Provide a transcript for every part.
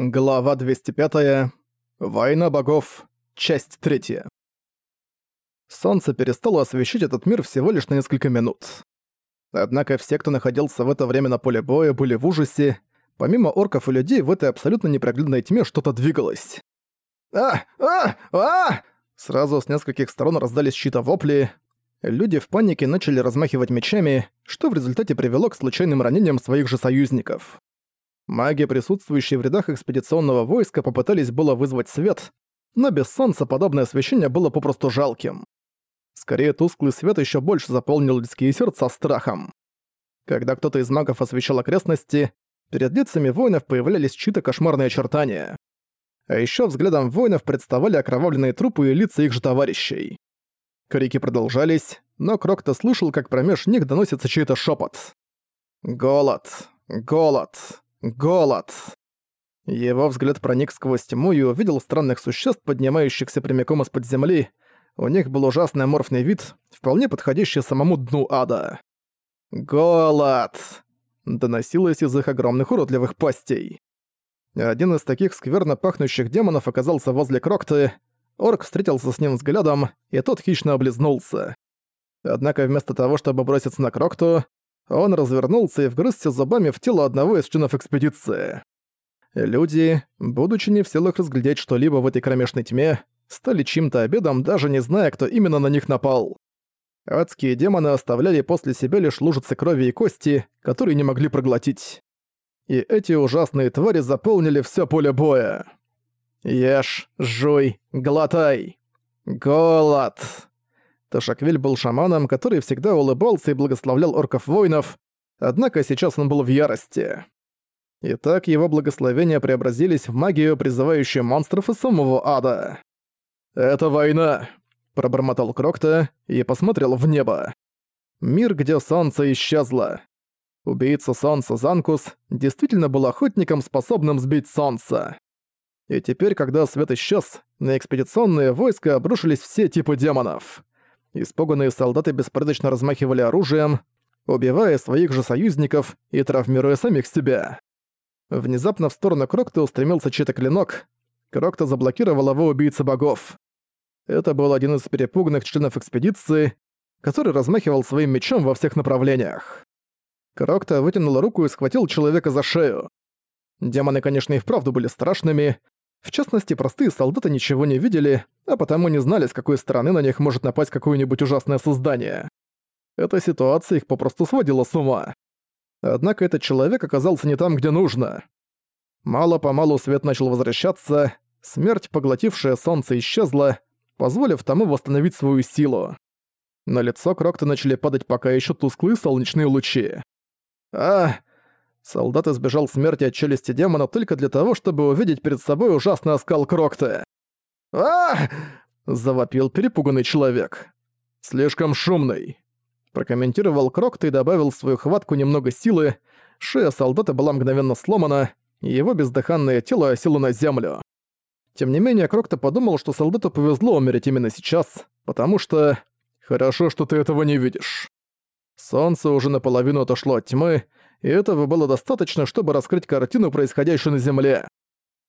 Глава 205. Война богов. Часть 3. Солнце перестало освещать этот мир всего лишь на несколько минут. Однако все, кто находился в это время на поле боя, были в ужасе. Помимо орков и людей, в этой абсолютно непроглядной тьме что-то двигалось. «А! А! А!» Сразу с нескольких сторон раздались чьи-то вопли. Люди в панике начали размахивать мечами, что в результате привело к случайным ранениям своих же союзников. Маги, присутствующие в рядах экспедиционного войска, попытались было вызвать свет, но без солнца подобное освещение было попросту жалким. Скорее, тусклый свет еще больше заполнил людские сердца страхом. Когда кто-то из магов освещал окрестности, перед лицами воинов появлялись чьи-то кошмарные очертания. А еще взглядом воинов представали окровавленные трупы и лица их же товарищей. Крики продолжались, но Крокто слышал, как промеж них доносится чей-то шепот. «Голод! Голод! Голод. Его взгляд проник сквозь тьму и увидел странных существ, поднимающихся прямиком из-под земли. У них был ужасный аморфный вид, вполне подходящий самому дну ада. «Голод!» — доносилось из их огромных уродливых пастей. Один из таких скверно пахнущих демонов оказался возле Крокты. Орк встретился с ним взглядом, и тот хищно облизнулся. Однако вместо того, чтобы броситься на Крокту, он развернулся и вгрызся зубами в тело одного из членов экспедиции. Люди, будучи не в силах разглядеть что-либо в этой кромешной тьме, стали чьим-то обедом, даже не зная, кто именно на них напал. Адские демоны оставляли после себя лишь лужицы крови и кости, которые не могли проглотить. И эти ужасные твари заполнили все поле боя. Ешь, жуй, глотай. Голод. Ташаквиль был шаманом, который всегда улыбался и благословлял орков-воинов, однако сейчас он был в ярости. Итак, его благословения преобразились в магию, призывающую монстров из самого ада. «Это война!» – пробормотал Крокта и посмотрел в небо. Мир, где солнце исчезло. Убийца солнца Занкус действительно был охотником, способным сбить солнце. И теперь, когда свет исчез, на экспедиционные войска обрушились все типы демонов. Испуганные солдаты беспорядочно размахивали оружием, убивая своих же союзников и травмируя самих себя. Внезапно в сторону Крокта устремился чей-то клинок. Крокта заблокировал его убийца богов. Это был один из перепуганных членов экспедиции, который размахивал своим мечом во всех направлениях. Крокта вытянул руку и схватил человека за шею. Демоны, конечно, и вправду были страшными, в частности, простые солдаты ничего не видели, а потому не знали, с какой стороны на них может напасть какое-нибудь ужасное создание. Эта ситуация их попросту сводила с ума. Однако этот человек оказался не там, где нужно. Мало-помалу свет начал возвращаться, смерть, поглотившая солнце, исчезла, позволив тому восстановить свою силу. На лицо Крокта начали падать пока еще тусклые солнечные лучи. «А, Солдат избежал смерти от челюсти демона только для того, чтобы увидеть перед собой ужасный оскал Крокта. а завопил перепуганный человек. «Слишком шумный», — прокомментировал Крокта и добавил в свою хватку немного силы. Шея солдата была мгновенно сломана, и его бездыханное тело осело на землю. Тем не менее, Крокта подумал, что солдату повезло умереть именно сейчас, потому что... Хорошо, что ты этого не видишь. Солнце уже наполовину отошло от тьмы, и этого было достаточно, чтобы раскрыть картину, происходящую на Земле.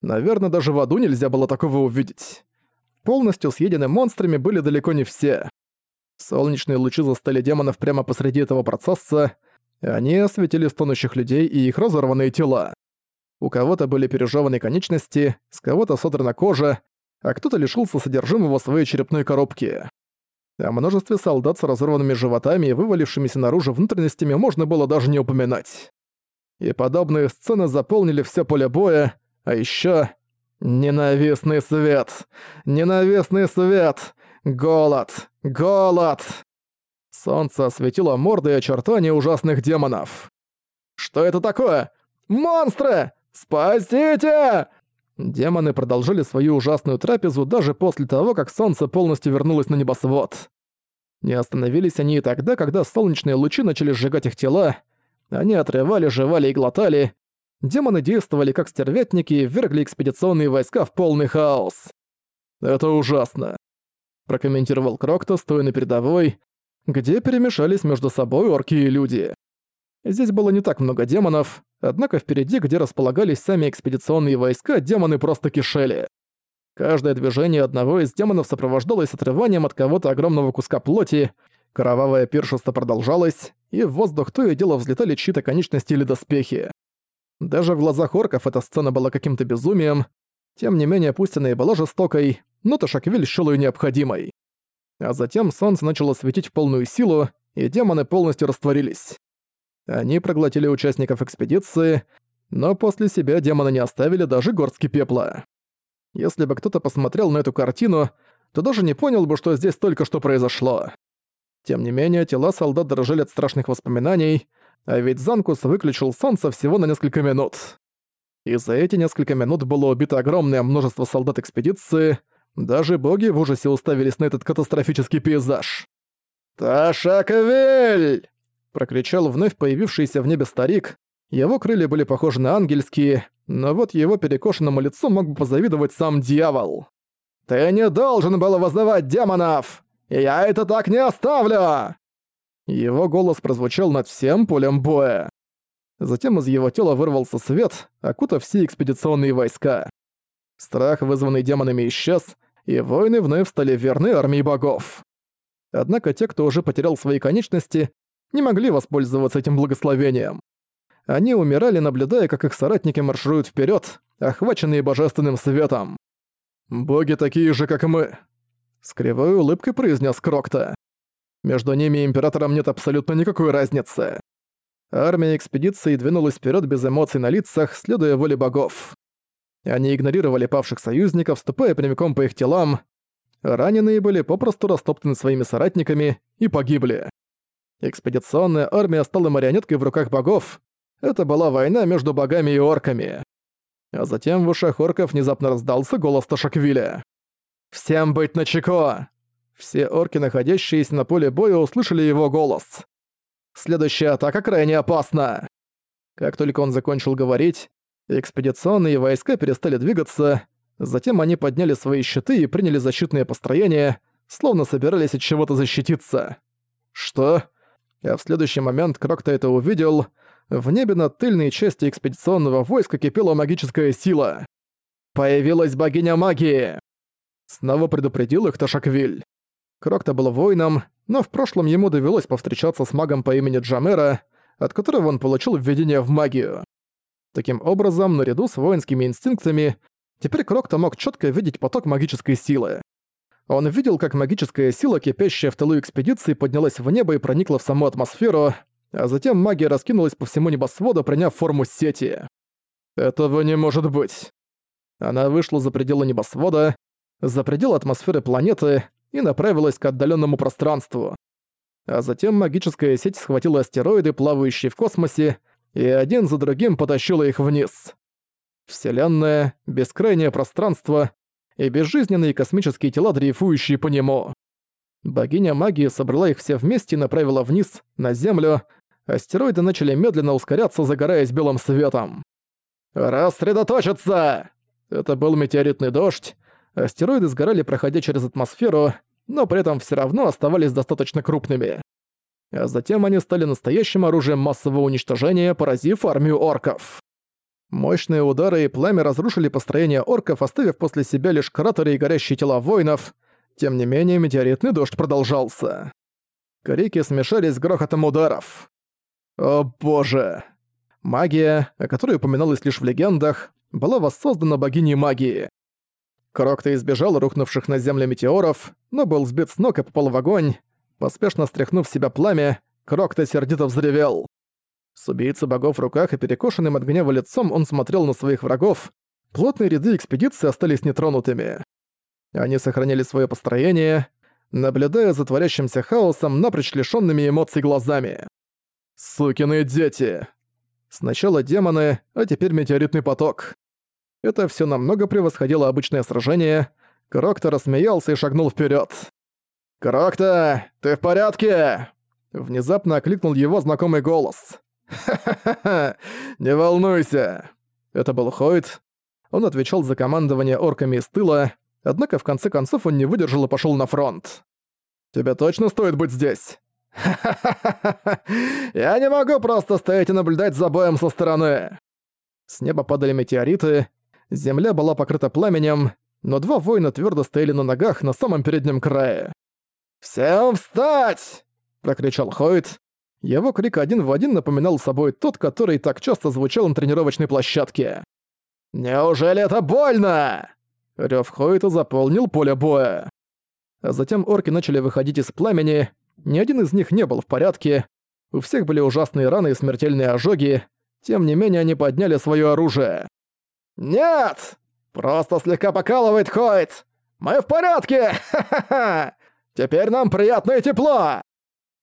Наверное, даже в аду нельзя было такого увидеть. Полностью съедены монстрами были далеко не все. Солнечные лучи застали демонов прямо посреди этого процесса, и они осветили стонущих людей и их разорванные тела. У кого-то были пережеваны конечности, с кого-то содрана кожа, а кто-то лишился содержимого своей черепной коробки. О множестве солдат с разорванными животами и вывалившимися наружу внутренностями можно было даже не упоминать. И подобные сцены заполнили все поле боя, а еще Ненавистный свет! Ненавистный свет! Голод! Голод! Солнце осветило морды и очертания ужасных демонов. «Что это такое? Монстры! Спасите!» Демоны продолжили свою ужасную трапезу даже после того, как солнце полностью вернулось на небосвод. Не остановились они и тогда, когда солнечные лучи начали сжигать их тела. Они отрывали, жевали и глотали. Демоны действовали как стервятники и ввергли экспедиционные войска в полный хаос. «Это ужасно», — прокомментировал Крокто, стоя на передовой, где перемешались между собой орки и люди. Здесь было не так много демонов, однако впереди, где располагались сами экспедиционные войска, демоны просто кишели. Каждое движение одного из демонов сопровождалось отрыванием от кого-то огромного куска плоти, кровавое пиршество продолжалось, и в воздух то и дело взлетали чьи-то конечности или доспехи. Даже в глазах орков эта сцена была каким-то безумием, тем не менее пусть она и была жестокой, но Ташаквиль счёл её необходимой. А затем солнце начало светить в полную силу, и демоны полностью растворились. Они проглотили участников экспедиции, но после себя демоны не оставили даже горстки пепла. Если бы кто-то посмотрел на эту картину, то даже не понял бы, что здесь только что произошло. Тем не менее, тела солдат дрожали от страшных воспоминаний, а ведь Занкус выключил солнце всего на несколько минут. И за эти несколько минут было убито огромное множество солдат экспедиции, даже боги в ужасе уставились на этот катастрофический пейзаж. «Ташаквель!» прокричал вновь появившийся в небе старик. Его крылья были похожи на ангельские, но вот его перекошенному лицу мог бы позавидовать сам дьявол. «Ты не должен был вызывать демонов! Я это так не оставлю!» Его голос прозвучал над всем полем боя. Затем из его тела вырвался свет, окутав все экспедиционные войска. Страх, вызванный демонами, исчез, и воины вновь стали верны армии богов. Однако те, кто уже потерял свои конечности, не могли воспользоваться этим благословением. Они умирали, наблюдая, как их соратники маршируют вперед, охваченные божественным светом. «Боги такие же, как мы», — с кривой улыбкой произнес Крокта. «Между ними и Императором нет абсолютно никакой разницы». Армия экспедиции двинулась вперед без эмоций на лицах, следуя воле богов. Они игнорировали павших союзников, ступая прямиком по их телам. Раненые были попросту растоптаны своими соратниками и погибли. Экспедиционная армия стала марионеткой в руках богов. Это была война между богами и орками. А затем в ушах орков внезапно раздался голос Ташаквиля. «Всем быть начеко!» Все орки, находящиеся на поле боя, услышали его голос. «Следующая атака крайне опасна!» Как только он закончил говорить, экспедиционные войска перестали двигаться, затем они подняли свои щиты и приняли защитные построения, словно собирались от чего-то защититься. «Что?» а в следующий момент Крокто это увидел. В небе над тыльной части экспедиционного войска кипела магическая сила. Появилась богиня магии! Снова предупредил их Ташаквиль. Крокто был воином, но в прошлом ему довелось повстречаться с магом по имени Джамера, от которого он получил введение в магию. Таким образом, наряду с воинскими инстинктами, теперь Крокто мог четко видеть поток магической силы. Он видел, как магическая сила, кипящая в тылу экспедиции, поднялась в небо и проникла в саму атмосферу, а затем магия раскинулась по всему небосводу, приняв форму сети. Этого не может быть. Она вышла за пределы небосвода, за пределы атмосферы планеты и направилась к отдаленному пространству. А затем магическая сеть схватила астероиды, плавающие в космосе, и один за другим потащила их вниз. Вселенная, бескрайнее пространство, и безжизненные космические тела, дрейфующие по нему. Богиня магии собрала их все вместе и направила вниз, на Землю. Астероиды начали медленно ускоряться, загораясь белым светом. «Рассредоточиться!» Это был метеоритный дождь. Астероиды сгорали, проходя через атмосферу, но при этом все равно оставались достаточно крупными. А затем они стали настоящим оружием массового уничтожения, поразив армию орков. Мощные удары и пламя разрушили построение орков, оставив после себя лишь кратеры и горящие тела воинов. Тем не менее, метеоритный дождь продолжался. Крики смешались с грохотом ударов. О боже! Магия, о которой упоминалось лишь в легендах, была воссоздана богиней магии. Крокто избежал рухнувших на землю метеоров, но был сбит с ног и попал в огонь. Поспешно стряхнув себя пламя, Крокто сердито взревел. С убийцей богов в руках и перекошенным от гнева лицом он смотрел на своих врагов. Плотные ряды экспедиции остались нетронутыми. Они сохранили свое построение, наблюдая за творящимся хаосом напрочь лишёнными эмоций глазами. «Сукины дети!» Сначала демоны, а теперь метеоритный поток. Это всё намного превосходило обычное сражение. Крокто рассмеялся и шагнул вперёд. «Крокто, ты в порядке?» Внезапно окликнул его знакомый голос. «Ха-ха-ха! Не волнуйся!» Это был Хойт. Он отвечал за командование орками из тыла, однако в конце концов он не выдержал и пошёл на фронт. «Тебе точно стоит быть здесь?» «Ха-ха-ха! Я не могу просто стоять и наблюдать за боем со стороны!» С неба падали метеориты, земля была покрыта пламенем, но два воина твердо стояли на ногах на самом переднем крае. «Всем встать!» — прокричал Хойт. Его крик один в один напоминал собой тот, который так часто звучал на тренировочной площадке. «Неужели это больно?» Рёв Хойта заполнил поле боя. А затем орки начали выходить из пламени, ни один из них не был в порядке, у всех были ужасные раны и смертельные ожоги, тем не менее они подняли своё оружие. «Нет! Просто слегка покалывает Хойт! Мы в порядке! Ха-ха-ха! Теперь нам приятно и тепло!»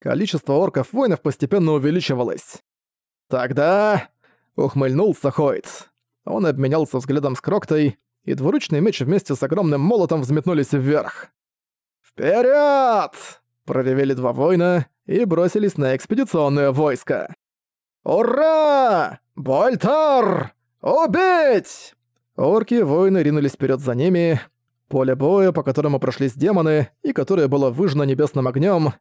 Количество орков-воинов постепенно увеличивалось. «Тогда...» — ухмыльнулся Хойт. Он обменялся взглядом с Кроктой, и двуручный меч вместе с огромным молотом взметнулись вверх. «Вперёд!» — проревели два воина и бросились на экспедиционное войско. «Ура! Больтар! Убить!» Орки-воины ринулись вперед за ними. Поле боя, по которому прошлись демоны, и которое было выжжено небесным огнем,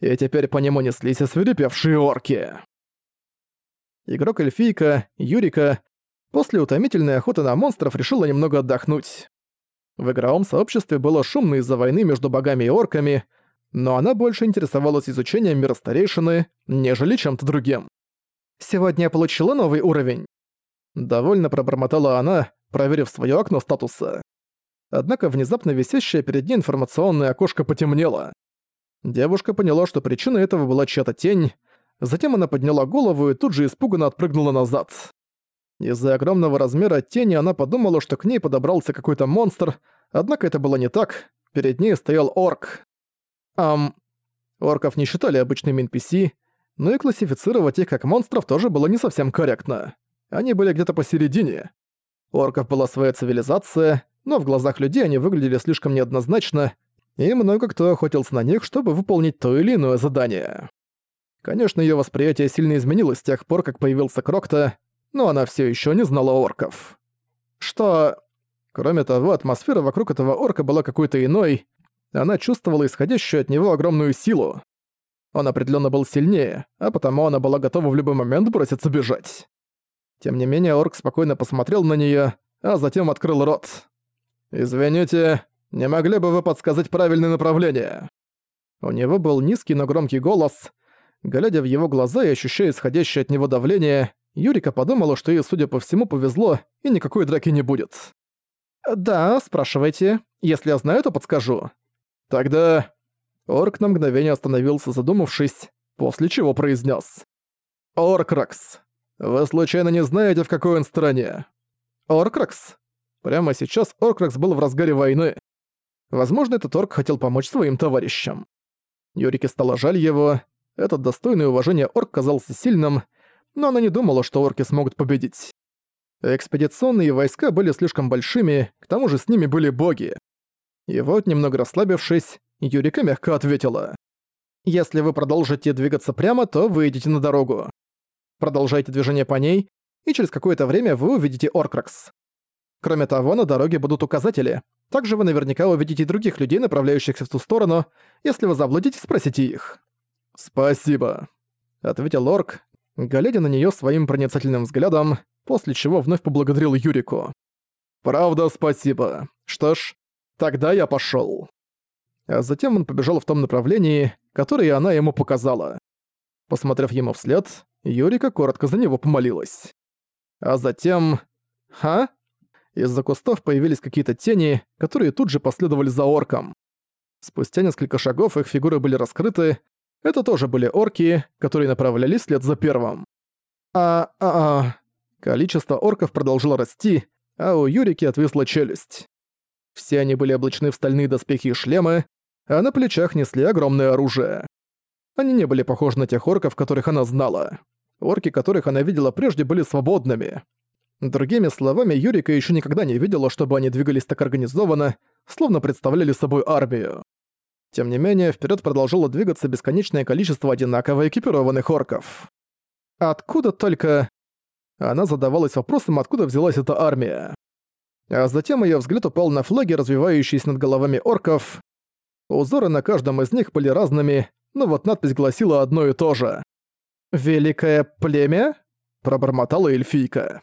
и теперь по нему неслись освирепевшие орки. Игрок Эльфийка, Юрика, после утомительной охоты на монстров решила немного отдохнуть. В игровом сообществе было шумно из-за войны между богами и орками, но она больше интересовалась изучением мира старейшины, нежели чем-то другим. «Сегодня я получила новый уровень». Довольно пробормотала она, проверив своё окно статуса. Однако внезапно висящее перед ней информационное окошко потемнело. Девушка поняла, что причиной этого была чья-то тень, затем она подняла голову и тут же испуганно отпрыгнула назад. Из-за огромного размера тени она подумала, что к ней подобрался какой-то монстр, однако это было не так, перед ней стоял орк. Ам... Орков не считали обычными NPC, но и классифицировать их как монстров тоже было не совсем корректно. Они были где-то посередине. У орков была своя цивилизация, но в глазах людей они выглядели слишком неоднозначно, и много кто охотился на них, чтобы выполнить то или иное задание. Конечно, её восприятие сильно изменилось с тех пор, как появился Крокта, но она всё ещё не знала орков. Что... Кроме того, атмосфера вокруг этого орка была какой-то иной, она чувствовала исходящую от него огромную силу. Он определённо был сильнее, а потому она была готова в любой момент броситься бежать. Тем не менее, орк спокойно посмотрел на неё, а затем открыл рот. «Извините, не могли бы вы подсказать правильное направление?» У него был низкий, но громкий голос. Глядя в его глаза и ощущая исходящее от него давление, Юрика подумала, что ей, судя по всему, повезло, и никакой драки не будет. «Да, спрашивайте. Если я знаю, то подскажу». «Тогда...» Орк на мгновение остановился, задумавшись, после чего произнес: «Оркракс, вы случайно не знаете, в какой он стране?» «Оркракс?» Прямо сейчас Оркракс был в разгаре войны. Возможно, этот орк хотел помочь своим товарищам. Юрике стало жаль его. Этот достойный уважения орк казался сильным, но она не думала, что орки смогут победить. Экспедиционные войска были слишком большими, к тому же с ними были боги. И вот, немного расслабившись, Юрика мягко ответила. «Если вы продолжите двигаться прямо, то выйдете на дорогу. Продолжайте движение по ней, и через какое-то время вы увидите Оркракс. Кроме того, на дороге будут указатели. Также вы наверняка увидите других людей, направляющихся в ту сторону. Если вы заблудитесь, спросите их». «Спасибо», — ответил Орк, глядя на неё своим проницательным взглядом, после чего вновь поблагодарил Юрику. «Правда, спасибо. Что ж, тогда я пошёл». А затем он побежал в том направлении, которое она ему показала. Посмотрев ему вслед, Юрика коротко за него помолилась. А затем... «Ха?» Из-за кустов появились какие-то тени, которые тут же последовали за орком. Спустя несколько шагов их фигуры были раскрыты. Это тоже были орки, которые направлялись след за первым. А-а-а... Количество орков продолжило расти, а у Юрики отвисла челюсть. Все они были облачены в стальные доспехи и шлемы, а на плечах несли огромное оружие. Они не были похожи на тех орков, которых она знала. Орки, которых она видела прежде, были свободными. Другими словами, Юрика еще никогда не видела, чтобы они двигались так организованно, словно представляли собой армию. Тем не менее, вперед продолжило двигаться бесконечное количество одинаково экипированных орков. Откуда только... Она задавалась вопросом, откуда взялась эта армия. А затем ее взгляд упал на флаги, развивающиеся над головами орков. Узоры на каждом из них были разными, но вот надпись гласила одно и то же. «Великое племя?» – пробормотала эльфийка.